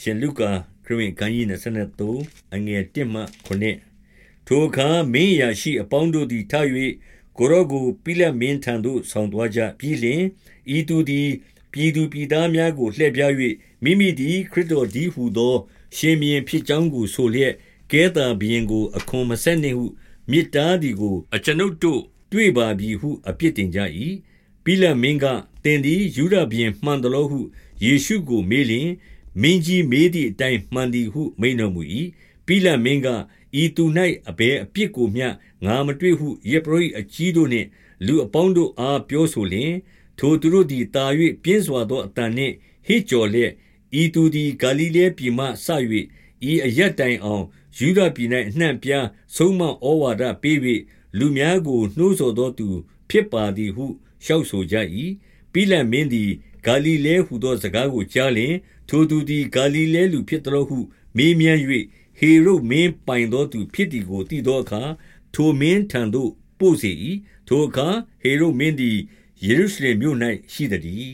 ရှင်လုကာခရစ်ဝင်ခန်းကြီး23အငယ်1မှ9ထိုအခါမင်းရာရှိအပေါင်းတို့သည်ထ၍ကိုရောကိုပိလတ်မင်းထံသို့ဆောင်သွားကြပြီးလျှင်ဤသူသည်ပြည်သူပြည်သားများကိုလှည့်ပြား၍မိမိသည်ခရစ်တော်ဒီဟုသော ရှင်ဘီရင်ဖြစ်ကြောင်းကိုဆိုလျက်ကဲတာဘီရင်ကို အခွန်မဆက်နှင့်ဟုမြစ်တားသည်ကို အကျွန်ုပ်တို့တွေ့ပါပြီဟုအပြစ်တင်ကြ၏ပိလတ်မင်းကတင်သည်ယူဒဘီရင်မှန်တယ်လို့ဟုယေရှုကိုမေးလျင် မင်းကြီးမေးသည့်အတိုင်းမှန်သည်ဟု မိန်တော်မူ၏ပိလတ်မင်းကဤသူ၌အဘယ်အပြစ်ကိုမျှငါမတွေ့ဟုယေဘရဟိအကြီးတို့နှင့် လူအပေါင်းတို့အားပြောဆိုလျင်ထိုသူတို့သည်တာ၍ပြင်းစွာသောအတန်နှင့်ဟစ်ကြော်လျက်ဤသူသည်ဂါလိလဲပြည်မှဆ၍ဤအရက်တိုင်အောင်ယူဒပြည်၌အနှံ့ပြားဆုံးမဩဝါဒပေး၍လူများကိုနှိုးဆော်သောသူ ဖြစ်ပါသည်ဟုလျှောက်ဆိုကြ၏ပိလတ်မင်းသည် ဂါလိလဲဟုသောစကားကိုကြားလျင် ထိုသူသည်ဂါလိလဲလူဖြစ်တော်ဟု မေးမြန်း၍ဟေရုမင်းပိုင်သောသူဖြစ်သည်ကိုသိသောအခါထိုမင်းထံသို့ပို့စေ၏ထိုအခါဟေရုမင်းသည်ယေရုရှလင်မြို့၌ရှိသည်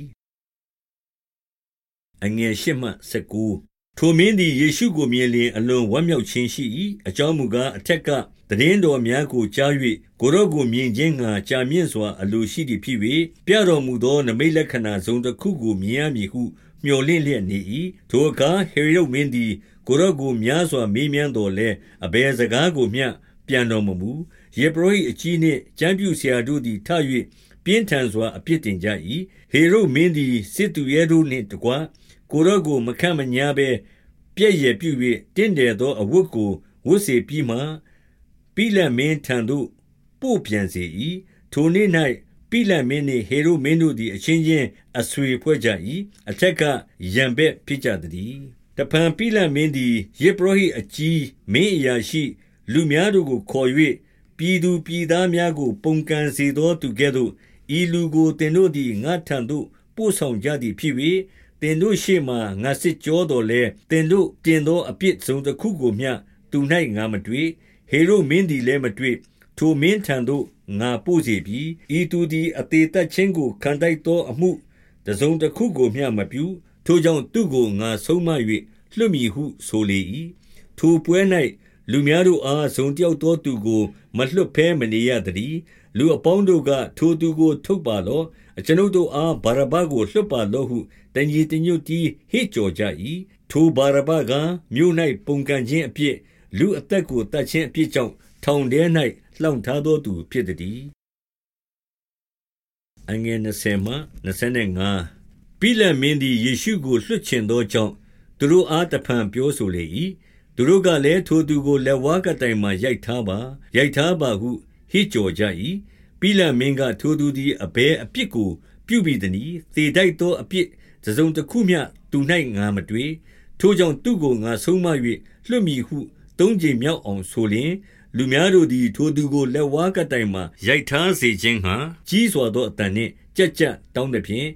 အငယ်ရှမှ19ထိုမင်းသည်ယေရှုကိုမြင်လျင်အလွန်ဝမ်းမြောက်ခြင်းရှိ၏အကြောင်းမူကားအထက်က တည်င်းတော်များကိုကြား၍ကိုရော့ကိုမြင်ခြင်းငှာကြာမြင့်စွာ အလိုရှိသည်ဖြစ်၍ပြတော်မူသောနမိတ်လက္ခဏာစုံတစ်ခုကိုမြင်ရမည်ဟုမျှော်လင့်လျက်နေ၏ထိုအခါဟေရုမင်းသည်ကိုရော့ကိုများစွာမေးမြန်းတော်လဲအဘယ်စကားကိုမျှပြန်တော်မမူယေဘရဟိအကြီးနှင့်ကျမ်းပြုဆရာတို့သည်ထ၍ပြင်းထန်စွာအပြစ်တင်ကြ၏ဟေရုမင်းသည်စစ်သူရဲတို့နှင့်တကွကိုရော့ကိုမခန့်မညာဘဲပြည့်ရပြု၍တင့်တယ်သောအဝတ်ကိုဝတ်စေပြီးမှ ပိလတ်မင်းထံသို့ ပို့ပြန်စေ၏ထိုနေ့၌ပိလတ်မင်းနှင့် ဟေရုမင်းတို့သည် အချင်းချင်း အဆွေဖွဲ့ကြ၏အထက်ကရံဘက်ဖြစ်ကြသည်တဖန် ပိလတ်မင်းသည်ယေဘရဟိအကြီး မင်းအရာရှိ လူများတို့ကိုခေါ်၍ပြည်သူပြည်သားများကို ပုန်ကန်စေသောသူကဲ့သို့ ဤလူကိုတင်တို့သည် ငါထံသို့ ပို့ဆောင်ကြသည်ဖြစ်၍တင်တို့ရှေ့မှငါစစ်ကြောတော်လဲတင်တို့တင်သော အပြစ်ဆုံးတစ်ခုကိုမျှ သူ၌ငါမတွေ့ ဟေရုမင်းသည်လည်းမတွေ့ထိုမင်းထံသို့ငါပို့စေပြီဤသူသည်အသေးသက်ချင်းကိုခံတိုက်သောအမှုတစုံတစ်ခုကိုမျှမပြုထိုကြောင့်သူ့ကိုငါဆုံးမ၍လွတ်မည်ဟုဆိုလေ၏ထိုပွဲ၌လူများတို့အားဇုံတယောက်သောသူကိုမလွတ်ဖဲမနေရတည်းလူအပေါင်းတို့ကထိုသူကို ထုတ်ပါလော့အကျွန်ုပ်တို့အားဗာရဘကိုလွတ်ပါလော့ဟုတညီတညွတ်တီးဟစ်ကြော်ကြ၏ထိုဗာရဘကမြို့၌ပုန်ကန်ခြင်းအပြစ် လူအသက်ကိုတတ်ခြင်းအပြစ်ကြောင့်ထောင်ထဲ၌လှောင်ထားသောသူဖြစ်သည်အငယ်20မှ25ပိလမင်းသည်ယေရှုကိုလွှတ်ချင်သောကြောင့်သူတို့အားတဖန်ပြောဆိုလေ၏သူတို့ကလည်းထိုသူကိုလက်ဝါးကတိုင်မှရိုက်ထားပါရိုက်ထားပါဟုဟစ်ကြော်ကြ၏ပိလမင်းကထိုသူသည်အဘဲအပြစ်ကို ပြုမိသည်။သေတိုက်သောအပြစ်တစုံတစ်ခုမျှသူ၌ငါမတွေ့ထိုကြောင့်သူ့ကိုငါဆုံးမ၍လွှတ်မည်ဟု သုံးကြိမ်မြောက်အောင်ဆိုလျင်လူများတို့သည် ထိုသူကိုလက်ဝါးကတိုင်မှရိုက်ထားစေခြင်းဟာကြီးစွာသောအတန်နှင့်ကြက်ကြက်တောင်းသည်ဖြင့်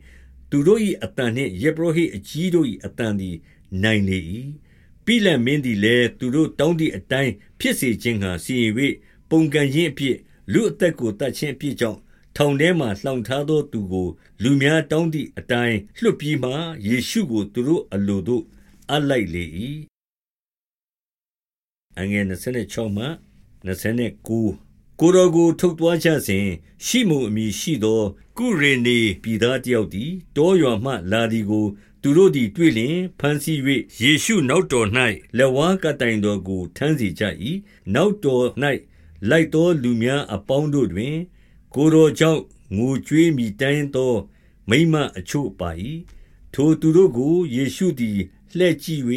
သူတို့၏အတန်နှင့်ယေဘရဟိအကြီးတို့၏အတန်သည်နိုင်လေ၏ပိလတ်မင်းသည်လည်းသူတို့တောင်းသည့်အတိုင်းဖြစ်စေခြင်းဟာစီရင်၍ပုံကန်ခြင်းအဖြစ်လူအသက်ကိုတတ်ခြင်းအဖြစ်ကြောင့်ထောင်ထဲမှလှောင်ထားသောသူကို လူများတောင်းသည့်အတိုင်းလွှတ်ပြီးမှယေရှုကိုသူတို့အလိုသို့အပ်လိုက်လေ၏ အငယ်26မှ29ကိုတော်ကိုထုတ်သွားကြစဉ်ရှိမုန်အမည်ရှိသော ကုရေနေပြည်သားတယောက်သည်တောရွာမှလာသည်ကို သူတို့သည်တွေ့လျင်ဖန်ဆီး၍ယေရှုနောက်တော်၌လက်ဝါးကတိုင်တော်ကိုထမ်းစီကြ၏နောက်တော်၌လိုက်သောလူများအပေါင်းတို့တွင် ကိုတော်ကြောင့်ငိုကြွေးမိတိုင်းသော မိမအချို့ပါ၏ထိုသူတို့ကိုယေရှုသည်လှည့်ကြည့်၍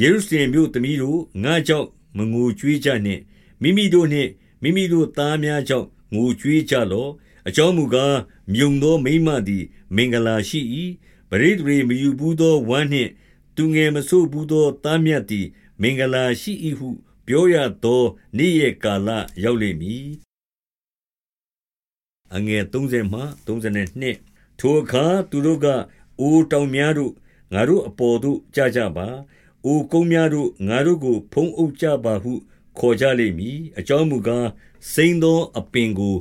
ယေရုရှလင်မြို့သမီးတို့ငါကြောင့် မငိုကြွေးကြနှင့်မိမိတို့နှင့်မိမိတို့သားများကြောင့်ငိုကြွေးကြလော့အကြောင်းမူကားမြုံသောမိမသည် မင်္ဂလာရှိ၏ပရိသေမယူဘူးသောဝမ်းနှင့် သူငယ်မဆို့ဘူးသောသားမြတ်သည် မင်္ဂလာရှိ၏ဟု ပြောရသောနေ့ရက်ကာလရောက်လိမ့်မည်အငယ်30မှ32ထိုအခါသူတို့ကအိုတောင်များတို့ငါတို့အပေါ်သို့ကြကြပါ။ အိုကုန်းများတို့ ငါတို့ကို ဖုံးအုပ်ကြပါဟု ခေါ်ကြလိမ့်မည်။အကြောင်းမူကား စိမ်းသောအပင်ကို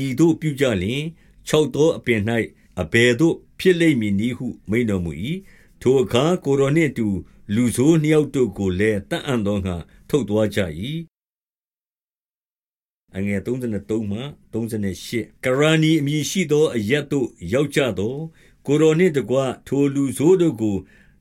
ဤသို့ပြုကြလျှင်၊ခြောက်သောအပင်၌အဘယ်သို့ ဖြစ်လိမ့်မည်နည်းဟု မိန့်တော်မူ၏။ထိုအခါ ကိုယ်တော်နှင့်အတူ လူဆိုးနှစ်ယောက်တို့ကိုလည်း သတ်အံ့သောငှါ ထုတ်သွားကြ၏။33ကရနိအမည်ရှိသော အရပ်သို့ ရောက်ကြသော်၊ကိုယ်တော်နှင့်တကွ ထိုလူဆိုးတို့ကို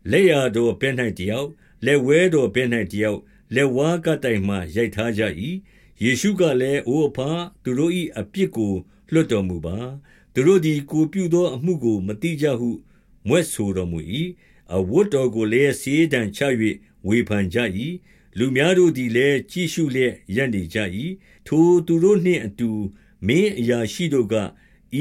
လက်ျာတော်ဘက်၌တယောက်၊လက်ဝဲတော်ဘက်၌တယောက်၊လက်ဝါးကပ်တိုင်မှာရိုက်ထားကြ၏။34ယေရှုကလည်း၊အိုအဘ၊သူတို့၏အပြစ်ကိုလွှတ်တော်မူပါ။သူတို့သည်ကိုယ်ပြုသောအမှုကိုမသိကြဟုမြွက်ဆိုတော်မူ၏။အဝတ်တော်ကိုလည်းစာရေးတံချ၍ဝေဖန်ကြ၏။လူများတို့သည်လည်းကြည့်ရှုလျက်ရပ်နေကြ၏။35ထိုသူတို့နှင့်အတူမင်းအရာရှိတို့က၊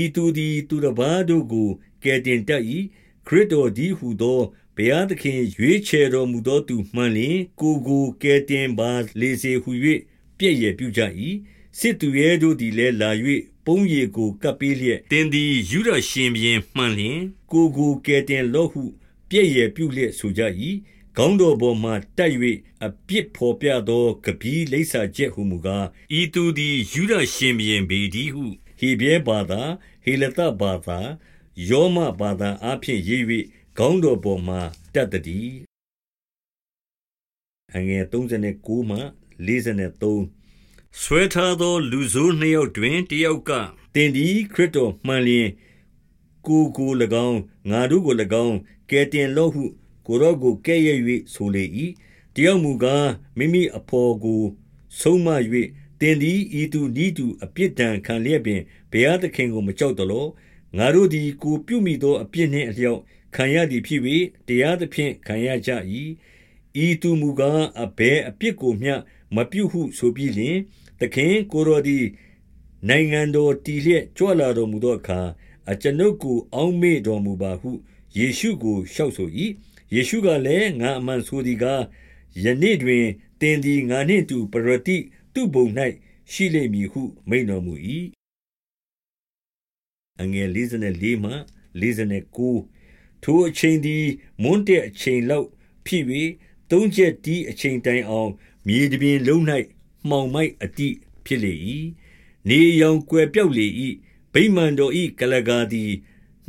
ဤသူသည် သူတပါးတို့ကိုကယ်တင်တတ်၏။ခရစ်တော်တည်းဟူသော ဘုရားသခင်ရွေးချယ်တော်မူသောသူမှန်လျှင်ကိုယ်ကိုကယ်တင်ပါလေစေဟူ၍ပြက်ယယ်ပြုကြ၏။36စစ်သူရဲတို့သည်လည်းလာ၍ပုံးရည်ကိုကပ်ပေးလျက်၊သင်သည်ယုဒရှင်ဘုရင်မှန်လျှင်ကိုယ်ကိုကယ်တင်လော့ဟု ပြက်ယယ်ပြုလျက်ဆိုကြ၏။37ခေါင်းတော်ပေါ်မှာတပ်၍အပြစ်ဘော်ပြသောကမ္ဗည်းလိပ်စာချက်ဟူမူကား၊ဤသူသည်ယုဒရှင်ဘုရင်ပေတည်းဟုဟေဗြဲဘာသာ၊ဟေလသဘာသာ၊ရောမဘာသာအားဖြင့်ရေး၍ ခေါင်းတော်ပေါ်မှာတပ်သတည်း။39ဆွဲထားသော လူဆိုးနှစ်ယောက်တွင်တယောက်က၊သင်သည်ခရစ်တော်မှန်လျှင်ကိုယ်ကို၎င်း၊ငါတို့ကို၎င်းကယ်တင်လော့ဟုကိုယ်တော်ကိုကဲ့ရဲ့၍ဆိုလေ၏။40တယောက်မူကား၊မိမိအဘော်ကို ဆုံးမ၍၊သင်သည်ဤသူနည်းတူအပြစ်ဒဏ်ခံလျက်ပင်ဘုရားသခင်ကိုမကြောက်သလော။ငါတို့သည်ကိုယ်ပြုမိသောအပြစ်နှင့်အလျောက် ခံရသည်ဖြစ်၍တရားသဖြင့်ခံရကြ၏။ဤသူမူကားအဘယ်အပြစ်ကိုမျှမပြုဟုဆိုပြီးလျှင်၊41သခင်၊ကိုယ်တော်သည်နိုင်ငံတော်တည်လျက်ကြွလာတော်မူသောအခါအကျွန်ုပ်ကိုအောက်မေ့တော်မူပါဟုယေရှုကိုလျှောက်ဆို၏။42ယေရှုကလည်း၊ငါအမှန်ဆိုသည်ကား၊ယနေ့တွင်သင်သည်ငါနှင့်အတူပရဒိသုဘုံ၌ရှိလိမ့်မည်ဟုမိန့်တော်မူ၏။44 ထိုအချိန်သည် မွန်းတည့်အချိန်လောက်ဖြစ်၍၊သုံးချက်တီးအချိန်တိုင်အောင် မြေတပြင်လုံး၌မှောင်မိုက်အတိဖြစ်လေ၏။နေရောင်ကွယ်ပျောက်လေ၏။ဗိမာန်တော်၏ကုလားကာသည်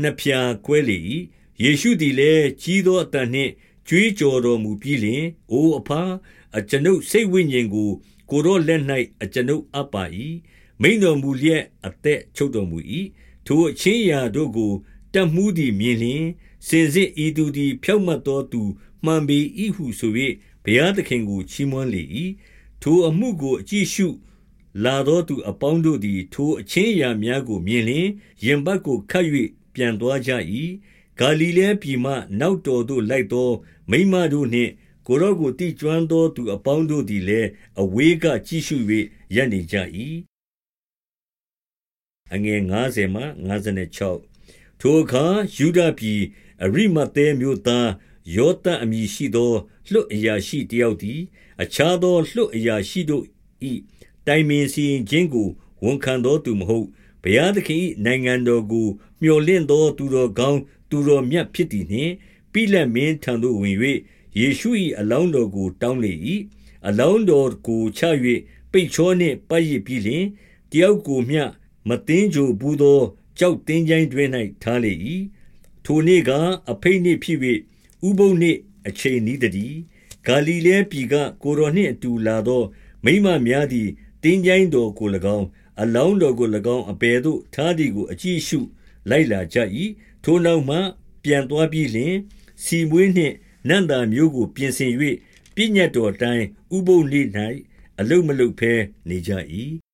နှစ်ဖြာကွဲလေ၏။45ယေရှုသည်လည်းကြီးသောအသံနှင့်ကြွေးကြော်တော်မူပြီးလျှင်၊အိုအဘ၊အကျွန်ုပ်စိတ်ဝိညာဉ်ကို ကိုယ်တော်လက်၌အကျွန်ုပ်အပ်ပါ၏။မိန့်တော်မူလျက်အသက်ချုပ်တော်မူ၏။46ထိုအခြင်းအရာတို့ကို တပ်မှူးသည်မြင်လျှင်၊စင်စစ်ဤသူသည်ဖြောင့်မတ်သောသူမှန်ပေ၏ဟုဆို၍ဘုရားသခင်ကိုချီးမွမ်းလေ၏။47ထိုအမှုကိုအကြည့်အရှု လာသောသူအပေါင်းတို့သည် ထိုအခြင်းအရာများကိုမြင်လျှင်ရင်ပတ်ကိုခတ်၍ပြန်သွားကြ၏။48ဂါလိလဲပြည်မှနောက်တော်သို့လိုက်သော မိန်းမတို့နှင့်ကိုယ်တော်ကိုသိကျွမ်းသောသူအပေါင်းတို့သည်လည်းအဝေးကကြည့်ရှု၍ရပ်နေကြ၏။50 ထိုအခါယုဒပြည်၊အရိမဿဲမြို့သားယောသပ်အမည်ရှိသောလွှတ်အရာရှိတယောက်သည် အခြားသောလွှတ်အရာရှိတို့၏တိုင်ပင်စီရင်ခြင်းကိုဝန်ခံသောသူမဟုတ်၊ဘုရားသခင်၏နိုင်ငံတော်ကိုမြော်လင့်သောသူတော်ကောင်းသူတော်မြတ်ဖြစ်သည်နှင့်၊ပိလတ်မင်းထံသို့ဝင်၍ယေရှု၏အလောင်းတော်ကိုတောင်းလေ၏။51အလောင်းတော်ကိုချ၍ပိတ်ချောနှင့်ပတ်ရစ်ပြီးလျှင်၊တယောက်ကိုမျှမသင်္ဂြိုဟ်ဘူးသော ကျောက်သင်္ချိုင်းတွင်း၌ထားလေ၏။ထိုနေ့ကားအဘိတ်နေ့ဖြစ်၍ဥပုသ်နေ့အချိန်နီးသတည်း။52ဂါလိလဲပြည်ကကိုယ်တော်နှင့်အတူလာသောမိန်းမများသည်သင်္ချိုင်းတော်ကို၎င်း၊အလောင်းတော်ကို၎င်းအဘယ်သို့ထားသည်ကိုအကြည့်အရှု လိုက်လာကြ၏။53ထိုနောက်မှ ပြန်သွားပြီးလျှင်၊ဆီမွှေးနှင့်နံ့သာမျိုးကို ပြင်ဆင်၍ပညတ်တော်အတိုင်းဥပုသ်နေ့၌အလုပ်မလုပ်ဘဲနေကြ၏